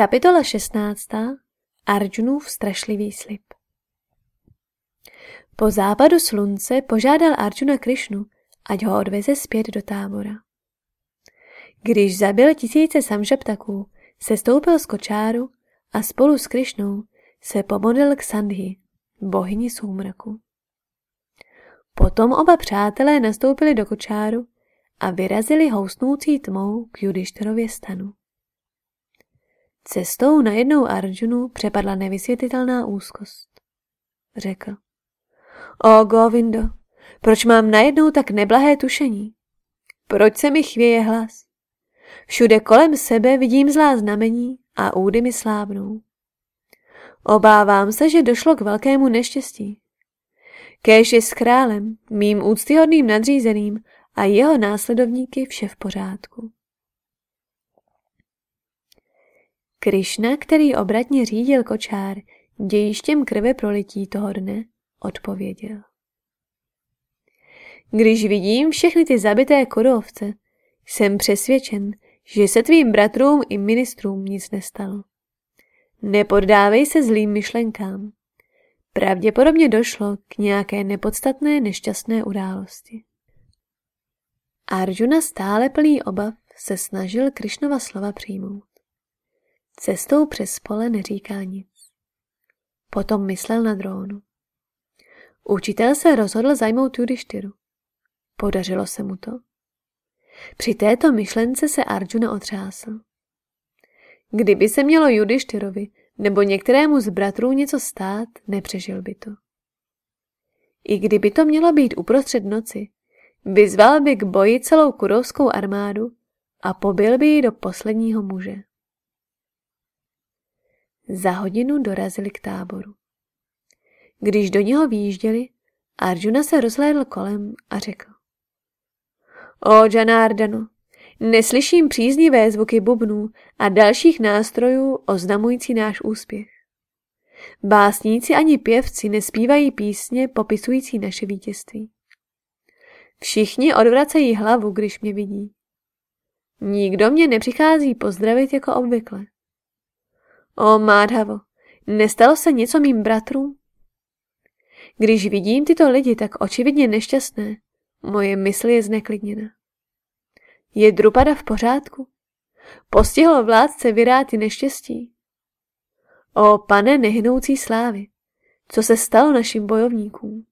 Kapitola 16. Arjunův strašlivý slib Po západu slunce požádal Arjuna Krišnu, ať ho odveze zpět do tábora. Když zabil tisíce samžaptaků, se stoupil z kočáru a spolu s Krišnou se pomodlil k Sandhi, bohyni soumraku. Potom oba přátelé nastoupili do kočáru a vyrazili housnoucí tmou k Judišterově stanu. Cestou najednou Arjunu přepadla nevysvětlitelná úzkost. Řekl. O Govindo, proč mám najednou tak neblahé tušení? Proč se mi chvěje hlas? Všude kolem sebe vidím zlá znamení a údy mi slábnou. Obávám se, že došlo k velkému neštěstí. Kéž je s králem, mým úctyhodným nadřízeným a jeho následovníky vše v pořádku. Krišna, který obratně řídil kočár dějištěm krve prolití toho dne, odpověděl. Když vidím všechny ty zabité korovce, jsem přesvědčen, že se tvým bratrům i ministrům nic nestalo. Nepoddávej se zlým myšlenkám. Pravděpodobně došlo k nějaké nepodstatné nešťastné události. Arjuna stále plný obav se snažil Krišnova slova přijmout. Cestou přes pole neříká nic. Potom myslel na drónu. Učitel se rozhodl zajmout Judištyru. Podařilo se mu to. Při této myšlence se Arjuna otřásl. Kdyby se mělo Judištyrovi nebo některému z bratrů něco stát, nepřežil by to. I kdyby to mělo být uprostřed noci, vyzval by k boji celou kurovskou armádu a pobil by ji do posledního muže. Za hodinu dorazili k táboru. Když do něho výjížděli, Arjuna se rozhlédl kolem a řekl. O Janardanu, neslyším příznivé zvuky bubnů a dalších nástrojů oznamující náš úspěch. Básníci ani pěvci nespívají písně popisující naše vítězství. Všichni odvracejí hlavu, když mě vidí. Nikdo mě nepřichází pozdravit jako obvykle. O Mádhavo, nestalo se něco mým bratrům? Když vidím tyto lidi tak očividně nešťastné, moje mysl je zneklidněna. Je Drupada v pořádku? Postihlo vládce Viráty neštěstí? O pane nehnoucí slávy, co se stalo našim bojovníkům?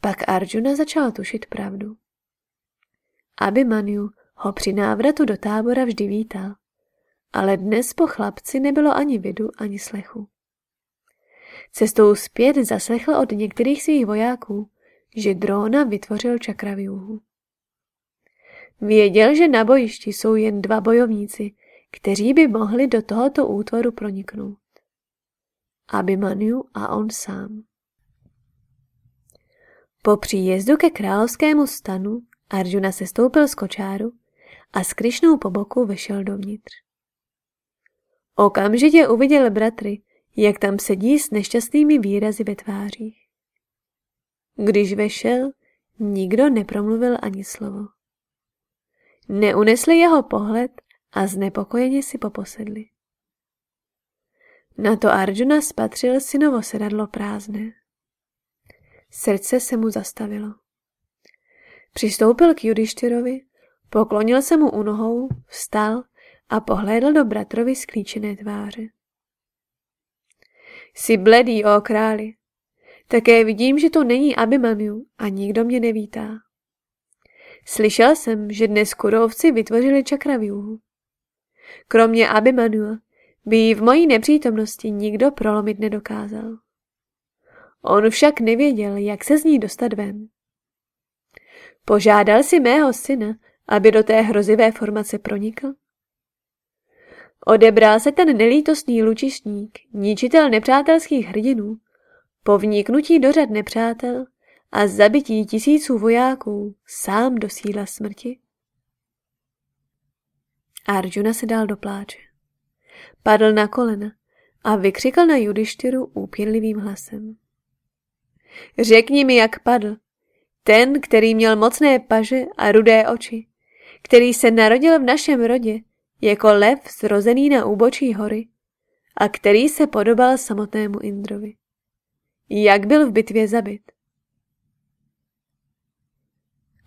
Pak Arjuna začal tušit pravdu. Abhimanyu ho při návratu do tábora vždy vítal ale dnes po chlapci nebylo ani vidu, ani slechu. Cestou zpět zaslechl od některých svých vojáků, že Drona vytvořil čakraviuhu. Věděl, že na bojišti jsou jen dva bojovníci, kteří by mohli do tohoto útvoru proniknout. Abhimanyu a on sám. Po příjezdu ke královskému stanu Arjuna se stoupil z kočáru a s Krišnou po boku vešel dovnitř. Okamžitě uviděl bratry, jak tam sedí s nešťastnými výrazy ve tvářích. Když vešel, nikdo nepromluvil ani slovo. Neunesli jeho pohled a znepokojeně si poposedli. Na to Arjuna spatřil synovo sedadlo prázdné. Srdce se mu zastavilo. Přistoupil k Judištyrovi, poklonil se mu u nohou, vstal a pohlédl do bratrovi sklíčené tváře. Jsi bledý, o králi. Také vidím, že to není Abimanyu a nikdo mě nevítá. Slyšel jsem, že dnes kurovci vytvořili čakraviuhu. Kromě Abimanua by ji v mojí nepřítomnosti nikdo prolomit nedokázal. On však nevěděl, jak se z ní dostat ven. Požádal si mého syna, aby do té hrozivé formace pronikl? Odebral se ten nelítostný lučišník, ničitel nepřátelských hrdinů, po vniknutí do řad nepřátel a zabití tisíců vojáků sám do síla smrti? Arjuna se dal do pláče. Padl na kolena a vykřikl na Judištyru úpěnlivým hlasem. Řekni mi, jak padl. Ten, který měl mocné paže a rudé oči, který se narodil v našem rodě jako lev zrozený na úbočí hory a který se podobal samotnému Indrovi. Jak byl v bitvě zabit?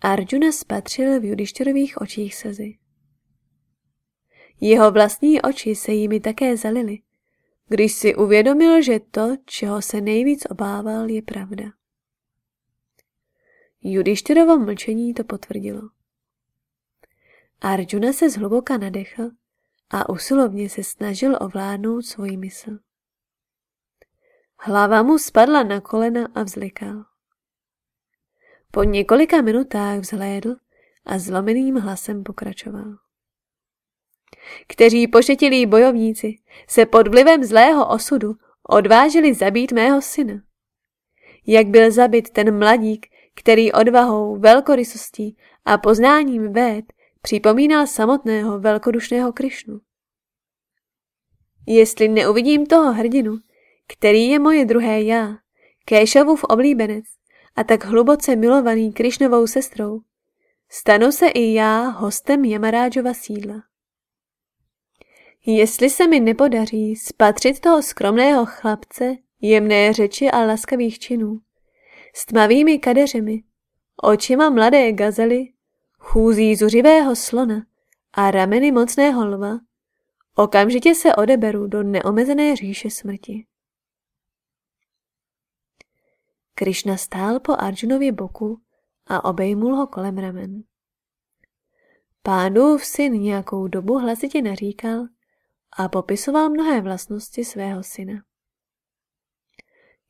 Arjuna spatřil v Judištěrových očích slzy. Jeho vlastní oči se jimi také zalily, když si uvědomil, že to, čeho se nejvíc obával, je pravda. Judištěrovo mlčení to potvrdilo. Arjuna se zhluboka nadechl a usilovně se snažil ovládnout svoji mysl. Hlava mu spadla na kolena a vzlikal. Po několika minutách vzhlédl a zlomeným hlasem pokračoval. Kteří pošetilí bojovníci se pod vlivem zlého osudu odvážili zabít mého syna. Jak byl zabit ten mladík, který odvahou, velkorysostí a poznáním vét připomínal samotného velkodušného Krišnu. Jestli neuvidím toho hrdinu, který je moje druhé já, Kéšovův oblíbenec a tak hluboce milovaný Krišnovou sestrou, stanu se i já hostem Jamarádžova sídla. Jestli se mi nepodaří spatřit toho skromného chlapce, jemné řeči a laskavých činů, s tmavými kadeřemi, očima mladé gazely, chůzí zuřivého slona a rameny mocného lva, okamžitě se odeberu do neomezené říše smrti. Krišna stál po Arjunově boku a obejmul ho kolem ramen. Pánův syn nějakou dobu hlasitě naříkal a popisoval mnohé vlastnosti svého syna.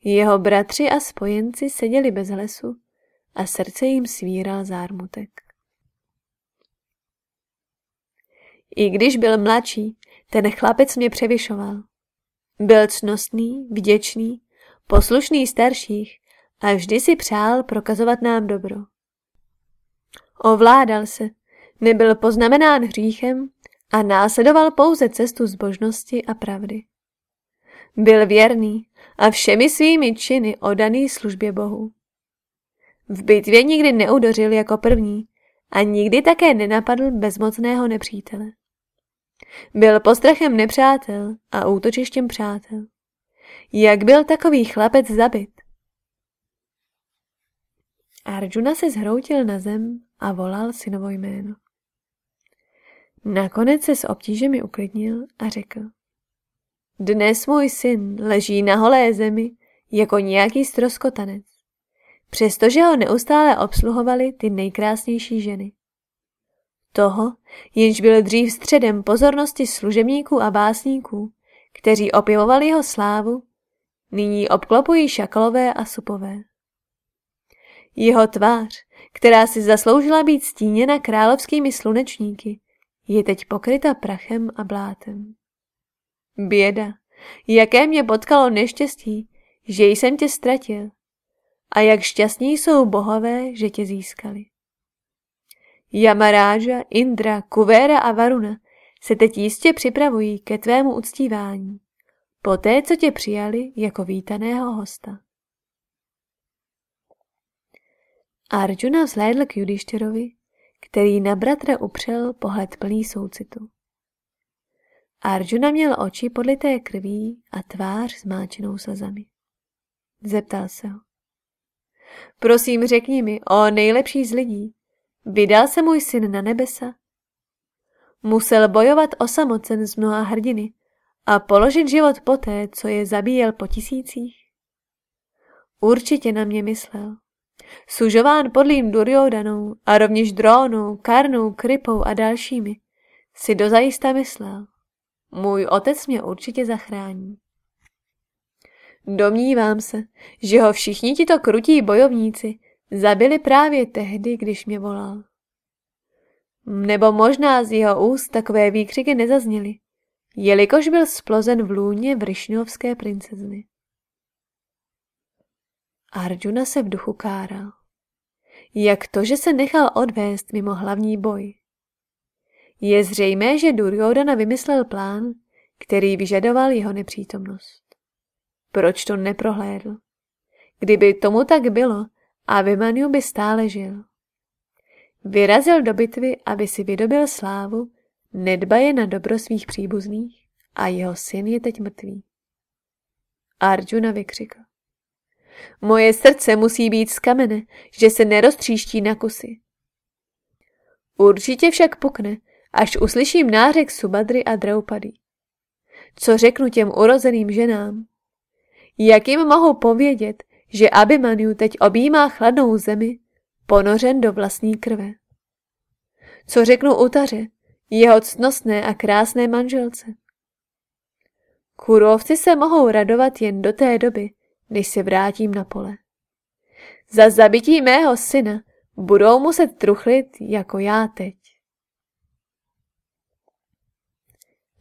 Jeho bratři a spojenci seděli bez lesu a srdce jim svíral zármutek. I když byl mladší, ten chlapec mě převyšoval. Byl cnostný, vděčný, poslušný starších a vždy si přál prokazovat nám dobro. Ovládal se, nebyl poznamenán hříchem a následoval pouze cestu zbožnosti a pravdy. Byl věrný a všemi svými činy odaný službě Bohu. V bitvě nikdy neudořil jako první a nikdy také nenapadl bezmocného nepřítele. Byl postrachem nepřátel a útočištěm přátel. Jak byl takový chlapec zabit? Arjuna se zhroutil na zem a volal synovo jméno. Nakonec se s obtížemi uklidnil a řekl. Dnes můj syn leží na holé zemi jako nějaký stroskotanec, přestože ho neustále obsluhovali ty nejkrásnější ženy. Toho, jenž byl dřív středem pozornosti služebníků a básníků, kteří opěvovali jeho slávu, nyní obklopují šakalové a supové. Jeho tvář, která si zasloužila být stíněna královskými slunečníky, je teď pokryta prachem a blátem. Běda, jaké mě potkalo neštěstí, že jsem tě ztratil. A jak šťastní jsou bohové, že tě získali. Yamaráža, Indra, Kuvera a Varuna se teď jistě připravují ke tvému uctívání, poté, co tě přijali jako vítaného hosta. Arjuna vzhlédl k Judištěrovi, který na bratra upřel pohled plný soucitu. Arjuna měl oči podlité krví a tvář zmáčenou slzami. Zeptal se ho. Prosím, řekni mi, o nejlepší z lidí, vydal se můj syn na nebesa? Musel bojovat osamocen z mnoha hrdiny a položit život poté, co je zabíjel po tisících? Určitě na mě myslel. Sužován podlým Duryodanou a rovněž Drónou, Karnou, Krypou a dalšími, si dozajista myslel. Můj otec mě určitě zachrání. Domnívám se, že ho všichni tito krutí bojovníci zabili právě tehdy, když mě volal. Nebo možná z jeho úst takové výkřiky nezazněly, jelikož byl splozen v lůně Vrišňovské princezny. Arjuna se v duchu káral. Jak to, že se nechal odvést mimo hlavní boj? Je zřejmé, že Duryodhana vymyslel plán, který vyžadoval jeho nepřítomnost. Proč to neprohlédl? Kdyby tomu tak bylo, Abhimanyu by stále žil. Vyrazil do bitvy, aby si vydobil slávu nedbaje na dobro svých příbuzných a jeho syn je teď mrtvý. Arjuna vykřikl. Moje srdce musí být z kamene, že se neroztříští na kusy. Určitě však pukne, až uslyším nářek Subadry a Draupady. Co řeknu těm urozeným ženám? Jak jim mohu povědět, že Abimaniu teď objímá chladnou zemi, ponořen do vlastní krve? Co řeknu utaře, jeho cnostné a krásné manželce? Kurovci se mohou radovat jen do té doby, než se vrátím na pole. Za zabití mého syna budou muset truchlit jako já teď.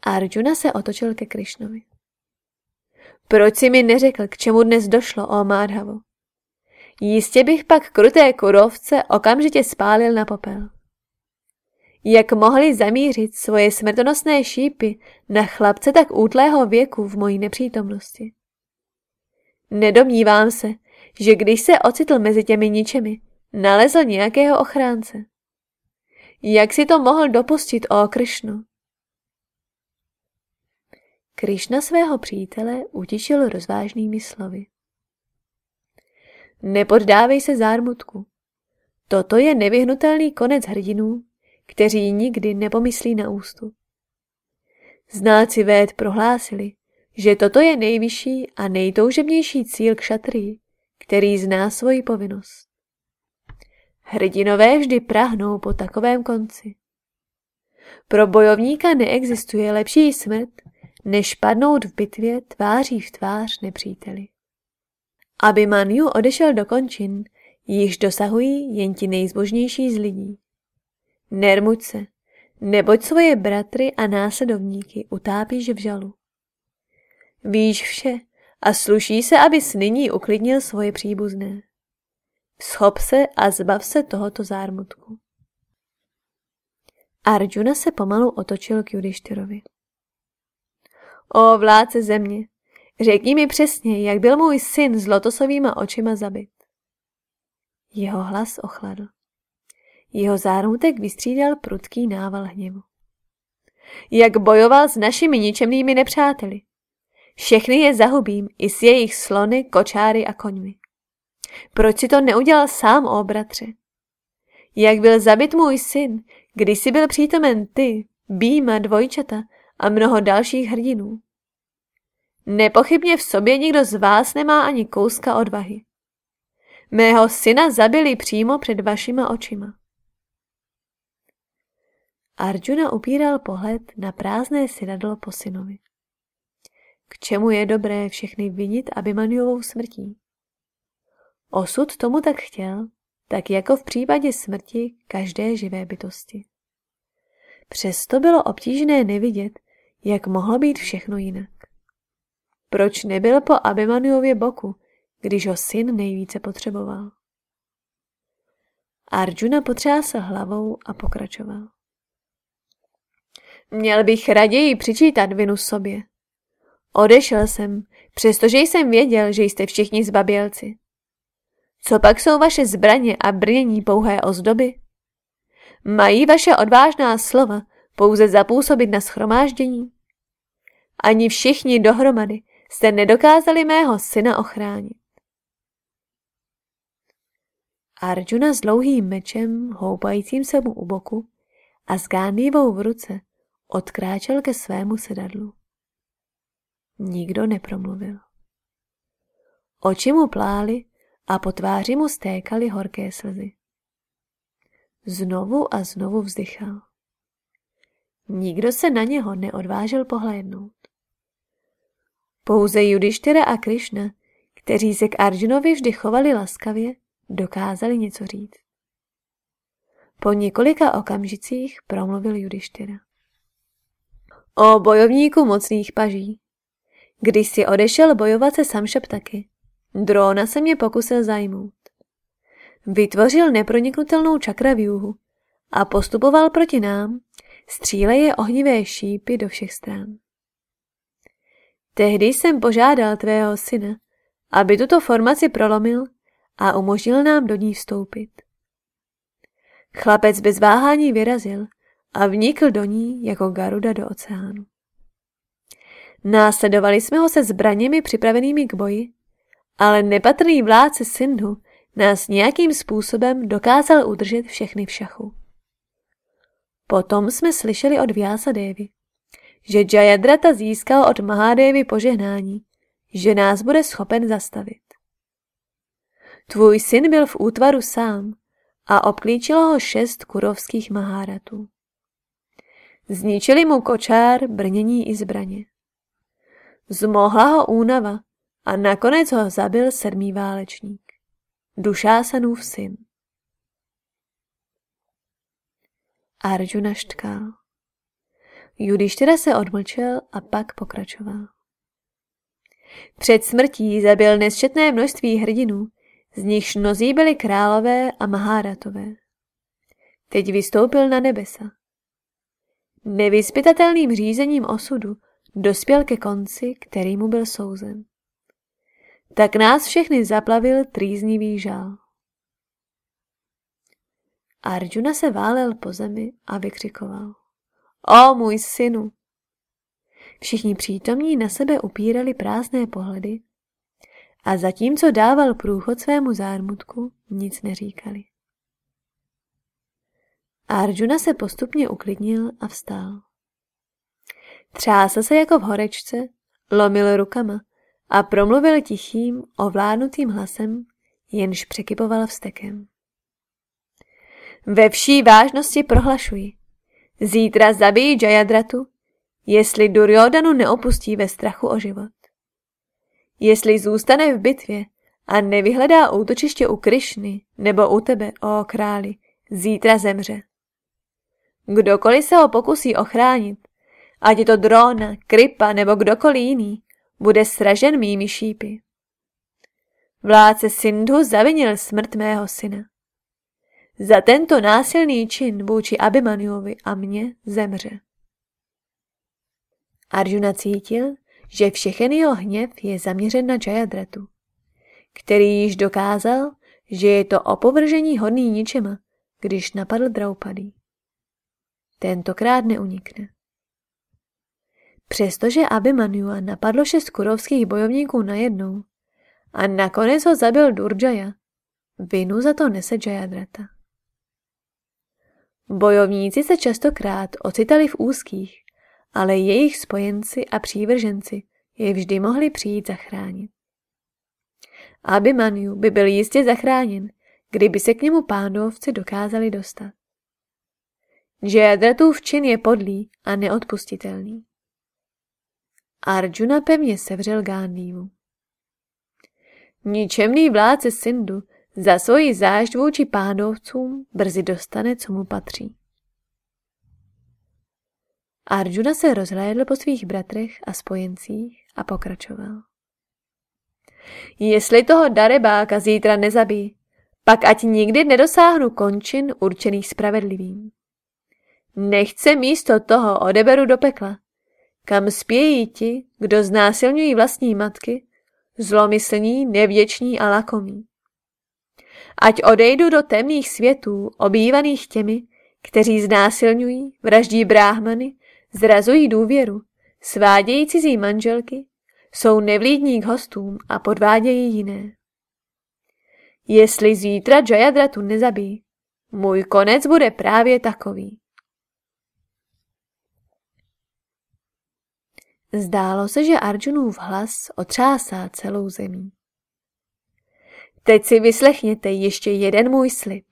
Arjuna se otočil ke Krišnovi. Proč si mi neřekl, k čemu dnes došlo, o Mádhavo? Jistě bych pak kruté kurovce okamžitě spálil na popel. Jak mohli zamířit svoje smrtonosné šípy na chlapce tak útlého věku v mojí nepřítomnosti? Nedomnívám se, že když se ocitl mezi těmi ničemi, nalezl nějakého ochránce. Jak si to mohl dopustit, o Krišnu? Krišna svého přítele utišil rozvážnými slovy. Nepoddávej se zármutku. Toto je nevyhnutelný konec hrdinů, kteří nikdy nepomyslí na ústu. Znáci véd prohlásili, že toto je nejvyšší a nejtoužebnější cíl k šatrii, který zná svoji povinnost. Hrdinové vždy prahnou po takovém konci. Pro bojovníka neexistuje lepší smrt, než padnout v bitvě tváří v tvář nepříteli. Aby Manju odešel do končin, již dosahují jen ti nejzbožnější z lidí. Nermuď se, neboť svoje bratry a následovníky utápíš v žalu. Víš vše a sluší se, abys nyní uklidnil svoje příbuzné. Schop se a zbav se tohoto zármutku. Arjuna se pomalu otočil k Judištyrovi. O vládce země, řekni mi přesně, jak byl můj syn s lotosovýma očima zabit. Jeho hlas ochladl. Jeho zármutek vystřídal prudký nával hněvu. Jak bojoval s našimi ničemnými nepřáteli. Všechny je zahubím, i s jejich slony, kočáry a koňmi. Proč si to neudělal sám, o bratře? Jak byl zabit můj syn, když jsi byl přítomen ty, býma, dvojčata a mnoho dalších hrdinů? Nepochybně v sobě nikdo z vás nemá ani kouska odvahy. Mého syna zabili přímo před vašima očima. Arjuna upíral pohled na prázdné synadlo po synovi. K čemu je dobré všechny vinit Abimaniovou smrtí? Osud tomu tak chtěl, tak jako v případě smrti každé živé bytosti. Přesto bylo obtížné nevidět, jak mohlo být všechno jinak. Proč nebyl po Abimaniově boku, když ho syn nejvíce potřeboval? Arjuna potřásl hlavou a pokračoval. Měl bych raději přičítat vinu sobě. Odešel jsem, přestože jsem věděl, že jste všichni zbabělci. Co pak jsou vaše zbraně a brnění pouhé ozdoby? Mají vaše odvážná slova pouze zapůsobit na schromáždění? Ani všichni dohromady jste nedokázali mého syna ochránit. Arjuna s dlouhým mečem, houpajícím se mu u boku a s gánivou v ruce, odkráčel ke svému sedadlu. Nikdo nepromluvil. Oči mu plály a po tváři mu stékaly horké slzy. Znovu a znovu vzdychal. Nikdo se na něho neodvážil pohlédnout. Pouze Judištyra a Krišna, kteří se k Arjunovi vždy chovali laskavě, dokázali něco říct. Po několika okamžicích promluvil Judištyra. O bojovníku mocných paží. Když si odešel bojovat se Samšaptaky, Drona se mě pokusil zajmout. Vytvořil neproniknutelnou čakraviuhu a postupoval proti nám, stříleje ohnivé šípy do všech stran. Tehdy jsem požádal tvého syna, aby tuto formaci prolomil a umožnil nám do ní vstoupit. Chlapec bez váhání vyrazil a vnikl do ní jako Garuda do oceánu. Následovali jsme ho se zbraněmi připravenými k boji, ale nepatrný vládce Sindhu nás nějakým způsobem dokázal udržet všechny v šachu. Potom jsme slyšeli od Vyasa Devi, že Jayadrata získal od Mahadevy požehnání, že nás bude schopen zastavit. Tvůj syn byl v útvaru sám a obklíčilo ho šest kurovských maháratů. Zničili mu kočár, brnění i zbraně. Zmohla ho únava a nakonec ho zabil sedmý válečník. Dušásanův syn. Arjuna štkal. Judištyra se odmlčel a pak pokračoval. Před smrtí zabil nesčetné množství hrdinů, z nichž mnozí byli králové a maháratové. Teď vystoupil na nebesa. Nevyspytatelným řízením osudu dospěl ke konci, který mu byl souzen. Tak nás všechny zaplavil trýznivý žál. Arjuna se válel po zemi a vykřikoval. O můj synu! Všichni přítomní na sebe upírali prázdné pohledy a zatímco dával průchod svému zármutku, nic neříkali. Arjuna se postupně uklidnil a vstál. Třásl se jako v horečce, lomil rukama a promluvil tichým, ovládnutým hlasem, jenž překypoval vstekem. Ve vší vážnosti prohlašuji. Zítra zabijí Jayadratu, jestli Duryodanu neopustí ve strachu o život. Jestli zůstane v bitvě a nevyhledá útočiště u Krišny nebo u tebe, o králi, zítra zemře. Kdokoliv se ho pokusí ochránit, ať je to drona, kripa nebo kdokoliv jiný, bude sražen mými šípy. Vládce Sindhu zavinil smrt mého syna. Za tento násilný čin vůči Abimaniovi a mně zemře. Arjuna cítil, že všechen jeho hněv je zaměřen na Jayadratu, který již dokázal, že je to opovržení hodný ničema, když napadl Draupadi. Tentokrát neunikne. Přestože Abhimanyu napadlo šest kurovských bojovníků najednou a nakonec ho zabil Durjaya, vinu za to nese Jayadrata. Bojovníci se častokrát ocitali v úzkých, ale jejich spojenci a přívrženci je vždy mohli přijít zachránit. Abhimanyu by byl jistě zachráněn, kdyby se k němu pánovci dokázali dostat. Jayadratův čin je podlý a neodpustitelný. Arjuna pevně sevřel Gándivu. Ničemný vládce Sindu za svoji zášť vůči pádovcům brzy dostane, co mu patří. Arjuna se rozhlédl po svých bratrech a spojencích a pokračoval. Jestli toho darebáka zítra nezabí, pak ať nikdy nedosáhnu končin určených spravedlivým. Nechce místo toho odeberu do pekla, kam spějí ti, kdo znásilňují vlastní matky, zlomyslní, nevděční a lakomí. Ať odejdu do temných světů, obývaných těmi, kteří znásilňují, vraždí bráhmany, zrazují důvěru, svádějí cizí manželky, jsou nevlídní k hostům a podvádějí jiné. Jestli zítra Jayadratu nezabí, můj konec bude právě takový. Zdálo se, že Arjunův hlas otřásá celou zemí. Teď si vyslechněte ještě jeden můj slib.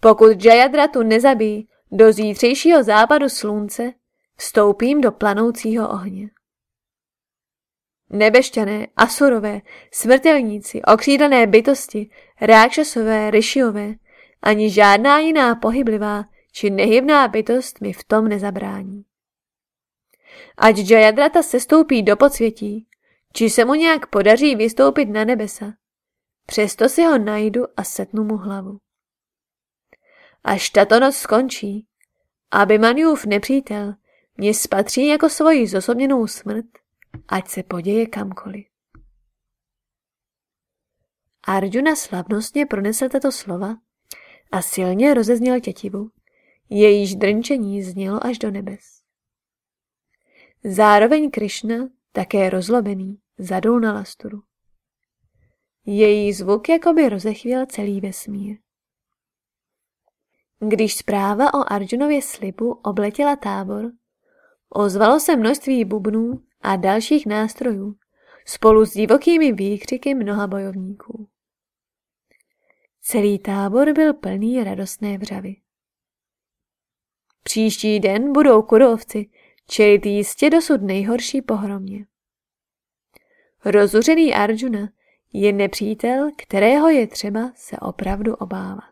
Pokud Jayadratu nezabí do zítřejšího západu slunce, vstoupím do planoucího ohně. Nebešťané, asurové, smrtelníci, okřídlené bytosti, rákšasové, ryšiové, ani žádná jiná pohyblivá či nehybná bytost mi v tom nezabrání. Ať Jayadrata sestoupí do podsvětí, či se mu nějak podaří vystoupit na nebesa, přesto si ho najdu a setnu mu hlavu. Až tato noc skončí, aby Maniův nepřítel mě spatří jako svoji zosobněnou smrt, ať se poděje kamkoliv. Arjuna slavnostně pronesl tato slova a silně rozezněl tětivu, jejíž drnčení znělo až do nebes. Zároveň Krišna, také rozlobený, zadul na lasturu. Její zvuk jakoby rozechvěl celý vesmír. Když zpráva o Arjunově slibu obletěla tábor, ozvalo se množství bubnů a dalších nástrojů spolu s divokými výkřiky mnoha bojovníků. Celý tábor byl plný radostné vřavy. Příští den budou kurovci čelit jistě dosud nejhorší pohromě. Rozuřený Arjuna je nepřítel, kterého je třeba se opravdu obávat.